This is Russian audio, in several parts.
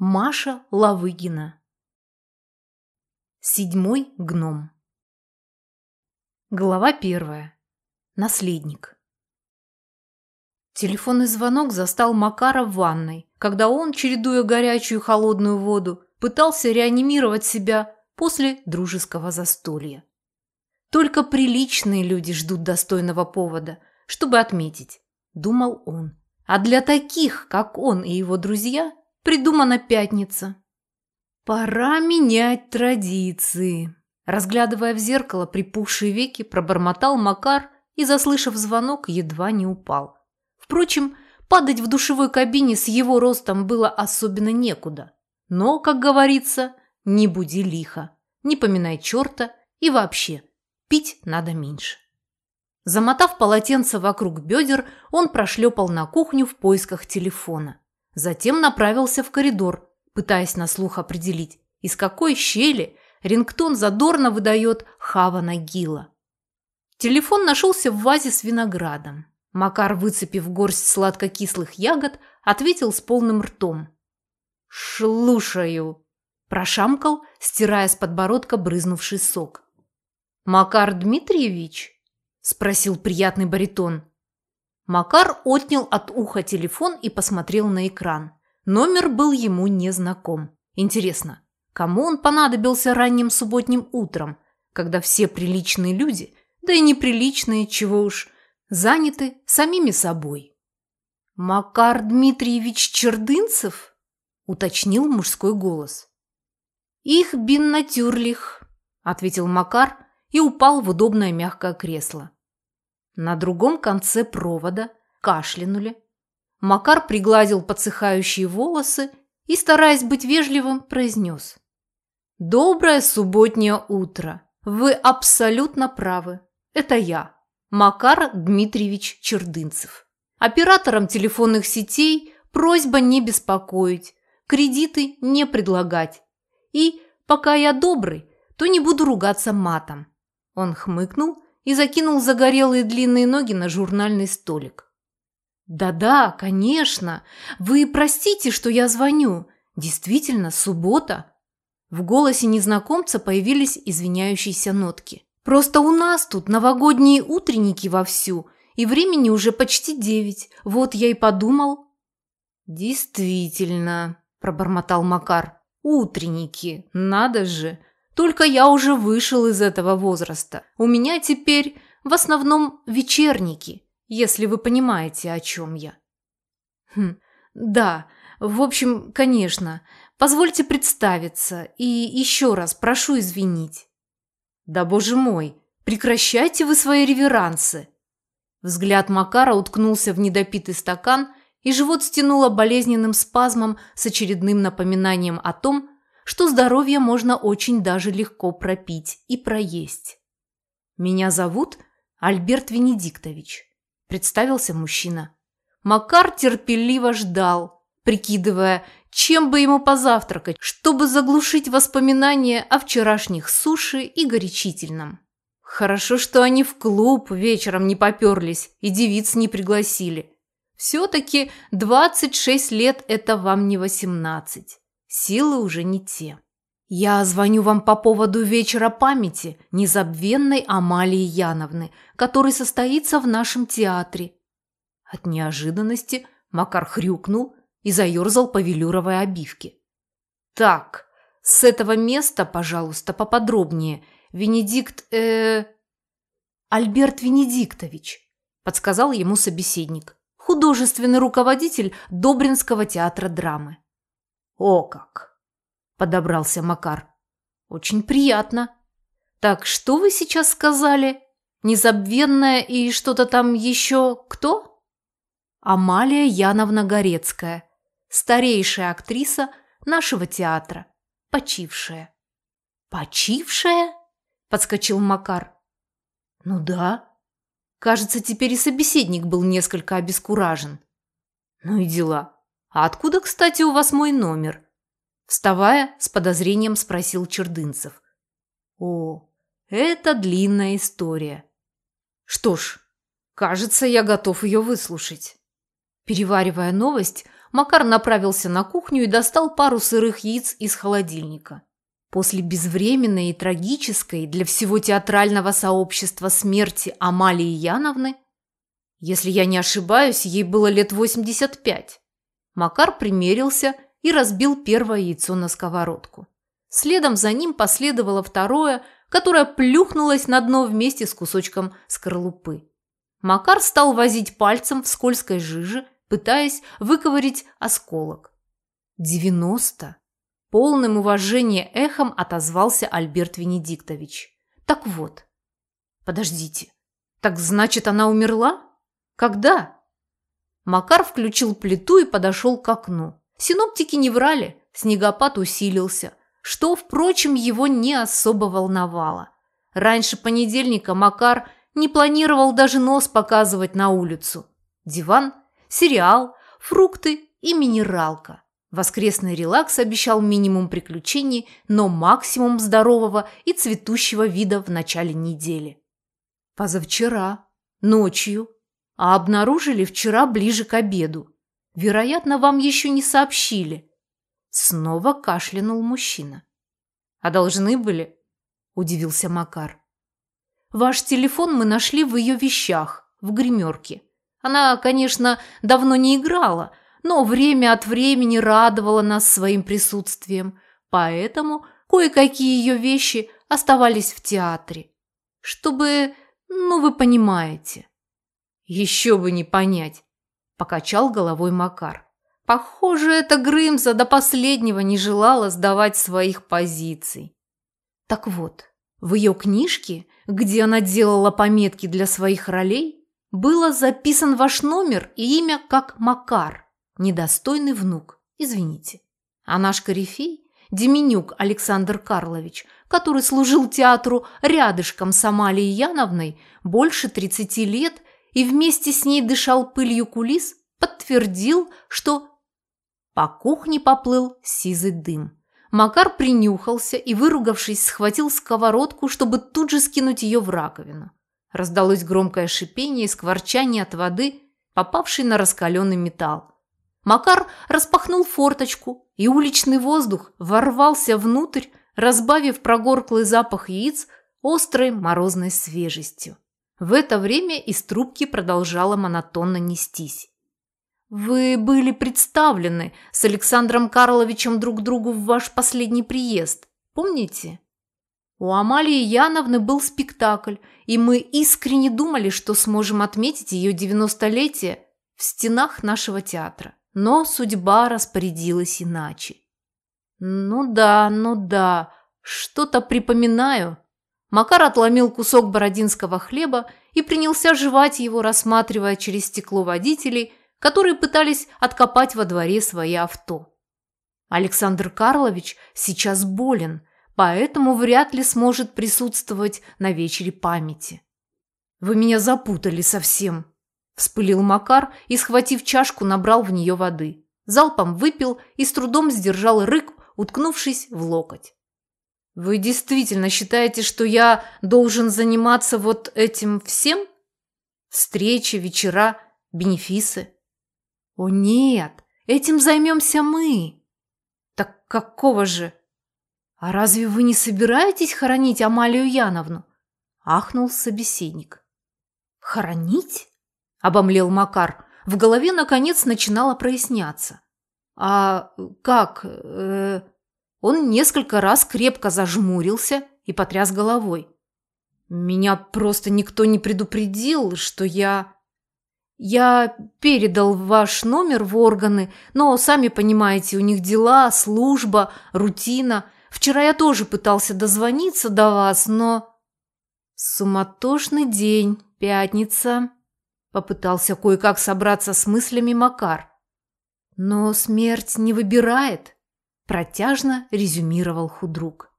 Маша Лавыгина. Седьмой гном. Глава первая. Наследник. Телефонный звонок застал Макара в ванной, когда он, чередуя горячую и холодную воду, пытался реанимировать себя после дружеского застолья. Только приличные люди ждут достойного повода, чтобы отметить, думал он. А для таких, как он и его друзья, придумана пятница. Пора менять традиции. Разглядывая в зеркало припухшие веки, пробормотал Макар и, заслышав звонок, едва не упал. Впрочем, падать в душевой кабине с его ростом было особенно некуда. Но, как говорится, не буди лихо, не поминай черта и вообще, пить надо меньше. Замотав полотенце вокруг бедер, он прошлепал на кухню в поисках телефона. Затем направился в коридор, пытаясь на слух определить, из какой щели рингтон задорно выдает Хава Нагила. Телефон нашелся в вазе с виноградом. Макар, выцепив горсть сладко-кислых ягод, ответил с полным ртом. «Слушаю», – прошамкал, стирая с подбородка брызнувший сок. «Макар Дмитриевич?» – спросил приятный баритон. Макар отнял от уха телефон и посмотрел на экран. Номер был ему незнаком. Интересно, кому он понадобился ранним субботним утром, когда все приличные люди, да и неприличные, чего уж, заняты самими собой? «Макар Дмитриевич Чердынцев?» – уточнил мужской голос. «Их бин натюрлих», – ответил Макар и упал в удобное мягкое кресло. На другом конце провода кашлянули. Макар пригладил подсыхающие волосы и, стараясь быть вежливым, произнес. «Доброе субботнее утро. Вы абсолютно правы. Это я, Макар Дмитриевич Чердынцев. Операторам телефонных сетей просьба не беспокоить, кредиты не предлагать. И, пока я добрый, то не буду ругаться матом». Он хмыкнул и закинул загорелые длинные ноги на журнальный столик. «Да-да, конечно. Вы простите, что я звоню. Действительно, суббота». В голосе незнакомца появились извиняющиеся нотки. «Просто у нас тут новогодние утренники вовсю, и времени уже почти девять. Вот я и подумал». «Действительно», – пробормотал Макар. «Утренники, надо же. Только я уже вышел из этого возраста. У меня теперь в основном вечерники, если вы понимаете, о чем я. Хм, да, в общем, конечно. Позвольте представиться и еще раз прошу извинить. Да боже мой, прекращайте вы свои реверансы. Взгляд Макара уткнулся в недопитый стакан, и живот стянуло болезненным спазмом с очередным напоминанием о том, что здоровье можно очень даже легко пропить и проесть. «Меня зовут Альберт Венедиктович», – представился мужчина. Макар терпеливо ждал, прикидывая, чем бы ему позавтракать, чтобы заглушить воспоминания о вчерашних суши и горячительном. Хорошо, что они в клуб вечером не поперлись и девиц не пригласили. Все-таки 26 лет – это вам не 18. Силы уже не те. Я звоню вам по поводу вечера памяти незабвенной Амалии Яновны, который состоится в нашем театре. От неожиданности Макар хрюкнул и заерзал по велюровой обивке. Так, с этого места, пожалуйста, поподробнее. Венедикт, э... Альберт Венедиктович, подсказал ему собеседник, художественный руководитель Добринского театра драмы. «О как!» – подобрался Макар. «Очень приятно. Так что вы сейчас сказали? Незабвенная и что-то там еще кто?» «Амалия Яновна Горецкая, старейшая актриса нашего театра, почившая». «Почившая?» – подскочил Макар. «Ну да. Кажется, теперь и собеседник был несколько обескуражен. Ну и дела. «А откуда, кстати, у вас мой номер?» Вставая, с подозрением спросил Чердынцев. «О, это длинная история. Что ж, кажется, я готов ее выслушать». Переваривая новость, Макар направился на кухню и достал пару сырых яиц из холодильника. После безвременной и трагической для всего театрального сообщества смерти Амалии Яновны, если я не ошибаюсь, ей было лет 85, Макар примерился и разбил первое яйцо на сковородку. Следом за ним последовало второе, которое плюхнулось на дно вместе с кусочком скорлупы. Макар стал возить пальцем в скользкой жиже, пытаясь выковырить осколок. «Девяносто!» Полным уважения эхом отозвался Альберт Венедиктович. Так вот. Подождите. Так значит, она умерла? Когда? Макар включил плиту и подошел к окну. Синоптики не врали, снегопад усилился, что, впрочем, его не особо волновало. Раньше понедельника Макар не планировал даже нос показывать на улицу. Диван, сериал, фрукты и минералка. Воскресный релакс обещал минимум приключений, но максимум здорового и цветущего вида в начале недели. Позавчера, ночью, а обнаружили вчера ближе к обеду. Вероятно, вам еще не сообщили. Снова кашлянул мужчина. А должны были? Удивился Макар. Ваш телефон мы нашли в ее вещах, в гримерке. Она, конечно, давно не играла, но время от времени радовала нас своим присутствием, поэтому кое-какие ее вещи оставались в театре. Чтобы, ну вы понимаете. Еще бы не понять, покачал головой Макар. Похоже, эта Грымза до последнего не желала сдавать своих позиций. Так вот, в ее книжке, где она делала пометки для своих ролей, было записан ваш номер и имя как Макар – недостойный внук, извините. А наш корифей, Деменюк Александр Карлович, который служил театру рядышком с Амалией Яновной больше 30 лет и вместе с ней дышал пылью кулис, подтвердил, что по кухне поплыл сизый дым. Макар принюхался и, выругавшись, схватил сковородку, чтобы тут же скинуть ее в раковину. Раздалось громкое шипение и скворчание от воды, попавшей на раскаленный металл. Макар распахнул форточку, и уличный воздух ворвался внутрь, разбавив прогорклый запах яиц острой морозной свежестью. В это время из трубки продолжала монотонно нестись. «Вы были представлены с Александром Карловичем друг другу в ваш последний приезд, помните?» У Амалии Яновны был спектакль, и мы искренне думали, что сможем отметить ее девяностолетие в стенах нашего театра. Но судьба распорядилась иначе. «Ну да, ну да, что-то припоминаю». Макар отломил кусок бородинского хлеба и принялся жевать его, рассматривая через стекло водителей, которые пытались откопать во дворе свои авто. Александр Карлович сейчас болен, поэтому вряд ли сможет присутствовать на вечере памяти. «Вы меня запутали совсем», Вспылил Макар и, схватив чашку, набрал в нее воды. Залпом выпил и с трудом сдержал рык, уткнувшись в локоть. «Вы действительно считаете, что я должен заниматься вот этим всем? Встречи, вечера, бенефисы?» «О нет, этим займемся мы!» «Так какого же?» «А разве вы не собираетесь хоронить Амалию Яновну?» – ахнул собеседник. «Хоронить?» – обомлел Макар. В голове, наконец, начинало проясняться. «А как?» э... Он несколько раз крепко зажмурился и потряс головой. «Меня просто никто не предупредил, что я...» «Я передал ваш номер в органы, но, сами понимаете, у них дела, служба, рутина. Вчера я тоже пытался дозвониться до вас, но...» «Суматошный день, пятница», Попытался кое-как собраться с мыслями Макар. Но смерть не выбирает, протяжно резюмировал худрук.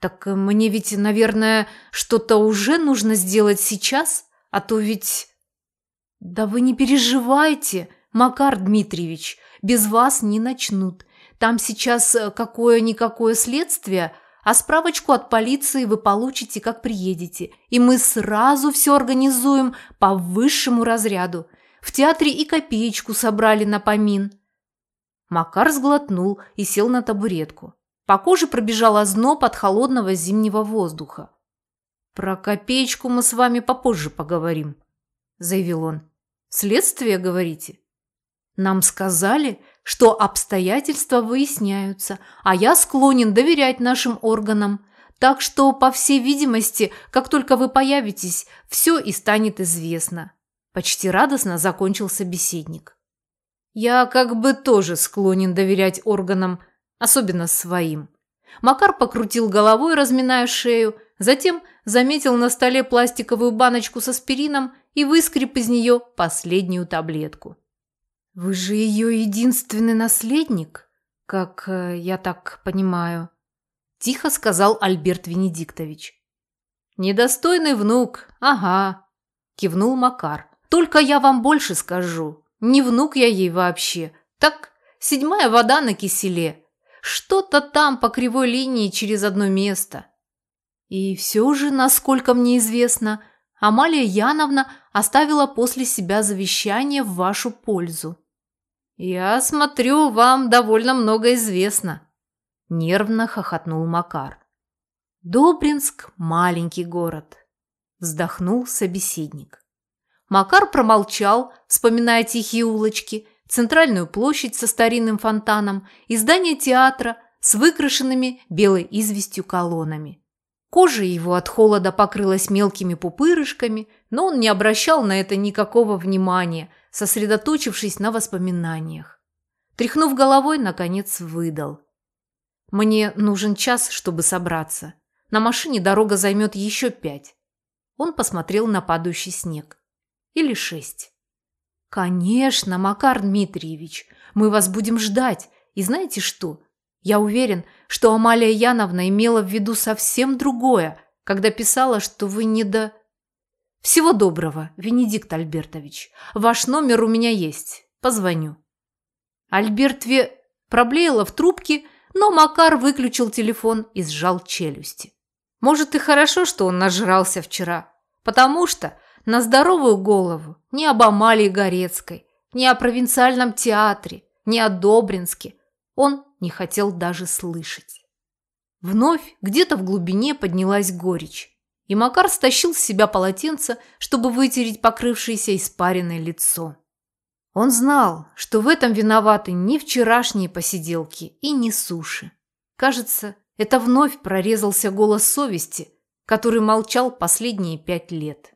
Так мне ведь, наверное, что-то уже нужно сделать сейчас, а то ведь... Да вы не переживайте, Макар Дмитриевич, без вас не начнут. Там сейчас какое-никакое следствие – а справочку от полиции вы получите, как приедете, и мы сразу все организуем по высшему разряду. В театре и копеечку собрали на помин. Макар сглотнул и сел на табуретку. По коже пробежал озноб от холодного зимнего воздуха. «Про копеечку мы с вами попозже поговорим», – заявил он. «Следствие, говорите?» «Нам сказали, что обстоятельства выясняются, а я склонен доверять нашим органам. Так что, по всей видимости, как только вы появитесь, все и станет известно». Почти радостно закончил собеседник. «Я как бы тоже склонен доверять органам особенно своим. Макар покрутил головой, разминая шею, затем заметил на столе пластиковую баночку с аспирином и выскреб из нее последнюю таблетку. «Вы же ее единственный наследник, как э, я так понимаю», – тихо сказал Альберт Венедиктович. «Недостойный внук, ага», – кивнул Макар. «Только я вам больше скажу. Не внук я ей вообще. Так, седьмая вода на киселе. Что-то там по кривой линии через одно место. И все же, насколько мне известно, Амалия Яновна оставила после себя завещание в вашу пользу. «Я смотрю, вам довольно много известно», – нервно хохотнул Макар. «Добринск – маленький город», – вздохнул собеседник. Макар промолчал, вспоминая тихие улочки – центральную площадь со старинным фонтаном и здание театра с выкрашенными белой известью колоннами. Кожа его от холода покрылась мелкими пупырышками, но он не обращал на это никакого внимания, сосредоточившись на воспоминаниях. Тряхнув головой, наконец выдал. «Мне нужен час, чтобы собраться. На машине дорога займет еще пять». Он посмотрел на падающий снег. Или шесть. «Конечно, Макар Дмитриевич, мы вас будем ждать. И знаете что? Я уверен, что Амалия Яновна имела в виду совсем другое, когда писала, что вы не до...» «Всего доброго, Венедикт Альбертович. Ваш номер у меня есть. Позвоню». Альберт Ве... проблеяла в трубке, но Макар выключил телефон и сжал челюсти. Может, и хорошо, что он нажрался вчера, потому что на здоровую голову ни об Амалии Горецкой, ни о провинциальном театре, ни о Добринске он не хотел даже слышать. Вновь где-то в глубине поднялась горечь, и Макар стащил с себя полотенце, чтобы вытереть покрывшееся испаренное лицо. Он знал, что в этом виноваты ни вчерашние посиделки и ни суши. Кажется, это вновь прорезался голос совести, который молчал последние пять лет.